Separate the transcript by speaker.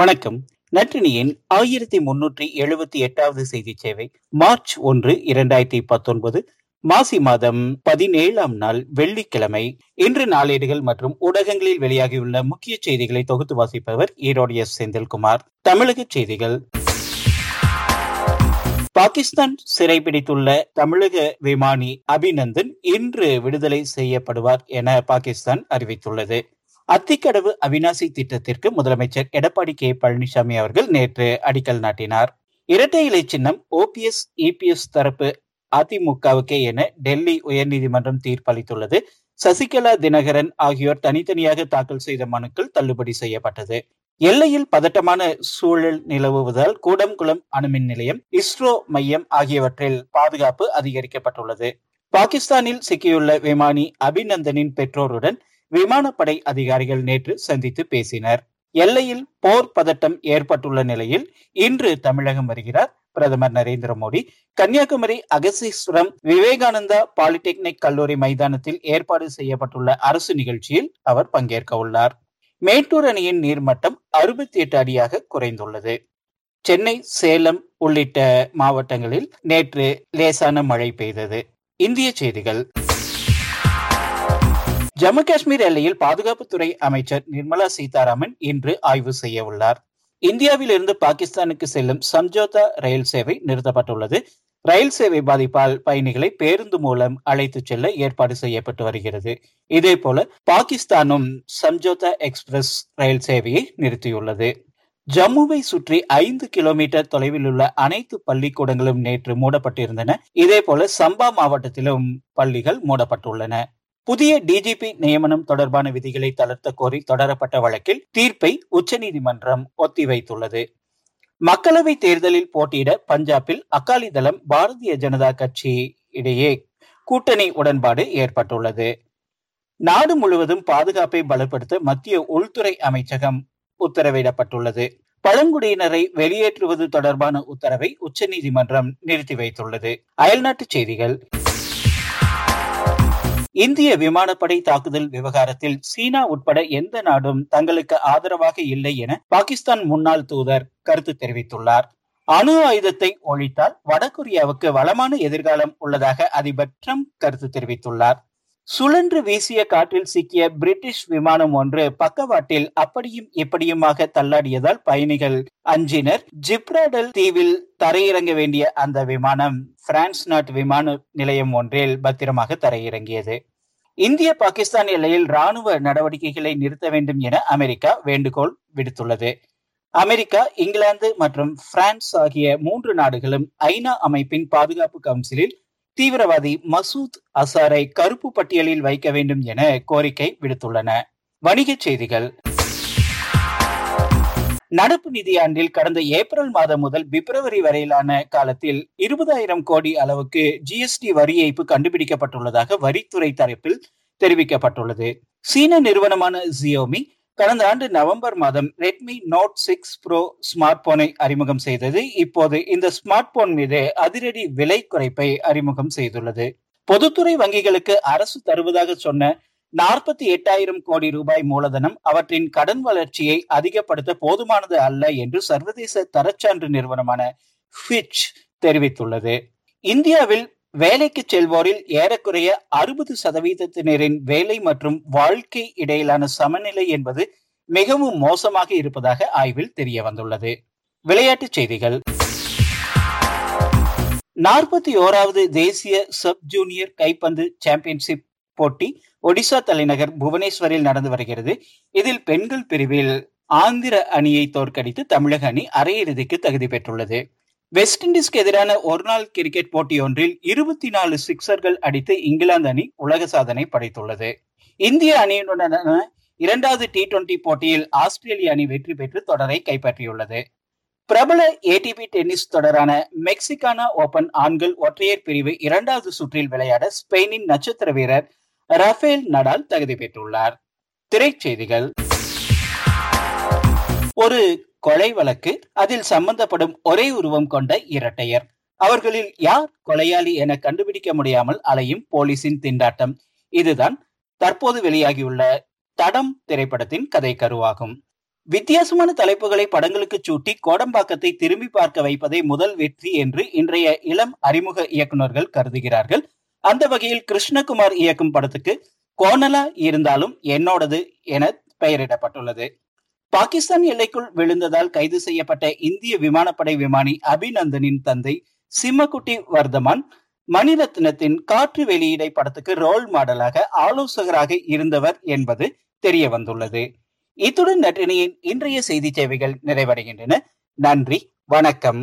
Speaker 1: வணக்கம். நற்றினியின் ஆயிரத்தி முன்னூற்றி எழுபத்தி எட்டாவது செய்தி சேவை மார்ச் ஒன்று இரண்டாயிரத்தி பத்தொன்பது மாசி மாதம் பதினேழாம் நாள் வெள்ளிக்கிழமை. இன்று நாளேடுகள் மற்றும் ஊடகங்களில் வெளியாகியுள்ள முக்கிய செய்திகளை தொகுத்து வாசிப்பவர் ஈரோடு எஸ். செந்தில்குமார். தமிழக செய்திகள். பாகிஸ்தான் சிறைபிடித்துள்ள தமிழக விமானி அபிநந்தன் இன்று விடுதலை செய்யப்படுவார் என பாகிஸ்தான் அறிவித்துள்ளது. அத்திக்கடவு அவினாசி திட்டத்திற்கு முதலமைச்சர் எடப்பாடி கே பழனிசாமி அவர்கள் நேற்று அடிக்கல் நாட்டினார். இரட்டை இலை சின்னம் ஓபிஎஸ் இபிஎஸ் தரப்பு அதிமுகவுக்கே என டெல்லி உயர்நீதிமன்றம் தீர்ப்பளித்துள்ளது. சசிகலா தினகரன் ஆகியோர் தனித்தனியாக தாக்கல் செய்த மனுக்கள் தள்ளுபடி செய்யப்பட்டது. எல்லையில் பதட்டமான சூழல் நிலவுவதால் கூடம்குளம் அணுமின் நிலையம் இஸ்ரோ மையம் ஆகியவற்றில் பாதுகாப்பு அதிகரிக்கப்பட்டுள்ளது. பாகிஸ்தானில் சிக்கியுள்ள விமானி அபிநந்தனின் பெற்றோருடன் விமானப்படை அதிகாரிகள் நேற்று சந்தித்து பேசினர். எல்லையில் போர் பதட்டம் ஏற்பட்டுள்ள நிலையில் இன்று தமிழகம் வருகிறார் பிரதமர் நரேந்திர மோடி. கன்னியாகுமரி அகசீஸ்வரம் விவேகானந்தா பாலிடெக்னிக் கல்லூரி மைதானத்தில் ஏற்பாடு செய்யப்பட்டுள்ள அரசு நிகழ்ச்சியில் அவர் பங்கேற்க உள்ளார். மேட்டூர் அணையின் நீர்மட்டம் அறுபத்தி எட்டு அடியாக குறைந்துள்ளது. சென்னை சேலம் உள்ளிட்ட மாவட்டங்களில் நேற்று லேசான மழை பெய்தது. இந்திய செய்திகள். ஜம்மு காஷ்மீர் எல்லையில் பாதுகாப்புத்துறை அமைச்சர் நிர்மலா சீதாராமன் இன்று ஆய்வு செய்ய உள்ளார். இந்தியாவில் இருந்து பாகிஸ்தானுக்கு செல்லும் சம்ஜோதா ரயில் சேவை நிறுத்தப்பட்டுள்ளது. ரயில் சேவை பாதிப்பால் பயணிகளை பேருந்து மூலம் அழைத்து செல்ல ஏற்பாடு செய்யப்பட்டு வருகிறது. இதே போல பாகிஸ்தானும் சம்ஜோதா எக்ஸ்பிரஸ் ரயில் சேவையை நிறுத்தியுள்ளது. ஜம்முவை சுற்றி ஐந்து கிலோமீட்டர் தொலைவில் உள்ள அனைத்து பள்ளிக்கூடங்களும் நேற்று மூடப்பட்டிருந்தன. இதே போல சம்பா மாவட்டத்திலும் பள்ளிகள் மூடப்பட்டுள்ளன. புதிய டிஜிபி நியமனம் தொடர்பான விதிகளை தளர்த்த கோரி தொடரப்பட்ட வழக்கில் தீர்ப்பை உச்சநீதிமன்றம் ஒத்திவைத்துள்ளது. மக்களவை தேர்தலில் போட்டியிட பஞ்சாபில் அகாலிதளம் பாரதிய ஜனதா கட்சி இடையே கூட்டணி உடன்பாடு ஏற்பட்டுள்ளது. நாடு முழுவதும் பாதுகாப்பை பலப்படுத்த மத்திய உள்துறை அமைச்சகம் உத்தரவிடப்பட்டுள்ளது. பழங்குடியினரை வெளியேற்றுவது தொடர்பான உத்தரவை உச்சநீதிமன்றம் நிறுத்தி வைத்துள்ளது. அயல்நாட்டு செய்திகள். இந்திய விமானப்படை தாக்குதல் விவகாரத்தில் சீனா உட்பட எந்த நாடும் தங்களுக்கு ஆதரவாக இல்லை என பாகிஸ்தான் முன்னாள் தூதர் கருத்து தெரிவித்துள்ளார். அணு ஆயுதத்தை ஒழித்தால் வடகொரியாவுக்கு வளமான எதிர்காலம் உள்ளதாக அதிபர் ட்ரம்ப் கருத்து தெரிவித்துள்ளார். சுழன்று வீசிய காற்றில் சிக்கிய பிரிட்டிஷ் விமானம் ஒன்று பக்கவாட்டில் அப்படியும் இப்படியுமாக தள்ளாடியதால் பயணிகள். அஞ்சினர் ஜிப்ராடல் தீவில் தரையிறங்க வேண்டிய அந்த விமானம் பிரான்ஸ் நாட்டு விமான நிலையம் ஒன்றில் பத்திரமாக தரையிறங்கியது. இந்திய பாகிஸ்தான் எல்லையில் ராணுவ நடவடிக்கைகளை நிறுத்த வேண்டும் என அமெரிக்கா வேண்டுகோள் விடுத்துள்ளது. அமெரிக்கா இங்கிலாந்து மற்றும் பிரான்ஸ் ஆகிய மூன்று நாடுகளும் ஐநா அமைப்பின் பாதுகாப்பு கவுன்சிலில் தீவிரவாதி மசூத் அசாரை கருப்பு பட்டியலில் வைக்க வேண்டும் என கோரிக்கை விடுத்துள்ளன. வணிகச் செய்திகள். நடப்பு நிதியாண்டில் கடந்த ஏப்ரல் மாதம் முதல் பிப்ரவரி வரையிலான காலத்தில் இருபதாயிரம் கோடி அளவுக்கு ஜிஎஸ்டி வரி ஏய்ப்பு கண்டுபிடிக்கப்பட்டுள்ளதாக வரித்துறை தரப்பில் தெரிவிக்கப்பட்டுள்ளது. சீன நிறுவனமான ஜியோமி கடந்த ஆண்டு நவம்பர் மாதம் Redmi Note six Pro smart போனை அறிமுகம் செய்தது. இப்போது இந்த ஸ்மார்ட் போன் மீது அதிரடி விலை குறைப்பை அறிமுகம் செய்துள்ளது. பொதுத்துறை வங்கிகளுக்கு அரசு தருவதாக சொன்ன நாற்பத்தி எட்டாயிரம் கோடி ரூபாய் மூலதனம் அவற்றின் கடன் வளர்ச்சியை அதிகப்படுத்த போதுமானது அல்ல என்று சர்வதேச தரச்சான்று நிறுவனமான ஃபிட்ச் தெரிவித்துள்ளது. இந்தியாவில் வேலைக்கு செல்வோரில் ஏறக்குறைய அறுபது சதவீதத்தினரின் வேலை மற்றும் வாழ்க்கை இடையிலான சமநிலை என்பது மிகவும் மோசமாக இருப்பதாக ஆய்வில் தெரிய வந்துள்ளது விளையாட்டுச் செய்திகள். நாற்பத்தி ஓராவது தேசிய சப் ஜூனியர் கைப்பந்து சாம்பியன்ஷிப் போட்டி ஒடிசா தலைநகர் புவனேஸ்வரில் நடந்து வருகிறது. இதில் பெண்கள் பிரிவில் ஆந்திர அணியை தோற்கடித்து தமிழக அணி அரையிறுதிக்கு தகுதி பெற்றுள்ளது. வெஸ்ட் இண்டீஸ்க்கு எதிரான ஒருநாள் கிரிக்கெட் போட்டியொன்றில் இருபத்தி நாலு சிக்சர்கள் அடித்து இங்கிலாந்து அணி உலக சாதனை படைத்துள்ளது. இந்திய அணியுடனான இரண்டாவது டி டுவெண்டி போட்டியில் ஆஸ்திரேலிய அணி வெற்றி பெற்று தொடரை கைப்பற்றியுள்ளது. பிரபல ஏடிபி டென்னிஸ் தொடரான மெக்சிகானா ஓபன் ஆண்கள் ஒற்றையர் பிரிவு இரண்டாவது சுற்றில் விளையாட ஸ்பெயினின் நட்சத்திர வீரர் ரஃபேல் நடால் தகுதி பெற்றுள்ளார். திரைச்செய்திகள். ஒரு கொலை வழக்கு அதில் சம்பந்தப்படும் ஒரே உருவம் கொண்ட இரட்டையர். அவர்களில் யார் கொலையாளி என கண்டுபிடிக்க முடியாமல் அலையும் போலீசின் திண்டாட்டம். இதுதான் தற்போது வெளியாகியுள்ள தடம் திரைப்படத்தின் கதை கருவாகும். வித்தியாசமான தலைப்புகளை படங்களுக்கு சூட்டி கோடம்பாக்கத்தை திரும்பி பார்க்க வைப்பதே முதல் வெற்றி என்று இன்றைய இளம் அறிமுக இயக்குநர்கள் கருதுகிறார்கள். அந்த வகையில் கிருஷ்ணகுமார் இயக்கும் படத்துக்கு கோணலா இருந்தாலும் என்னோடது என பெயரிடப்பட்டுள்ளது. பாகிஸ்தான் எல்லைக்குள் விழுந்ததால் கைது செய்யப்பட்ட இந்திய விமானப்படை விமானி அபிநந்தனின் தந்தை சிம்மகுட்டி வர்தமான் மணிரத்னத்தின் காற்று வெளியீடை படத்துக்கு ரோல் மாடலாக ஆலோசகராக இருந்தவர் என்பது தெரிய வந்துள்ளது. இத்துடன் நட்டினியின் இன்றைய செய்தி சேவைகள் நிறைவடைகின்றன. நன்றி வணக்கம்.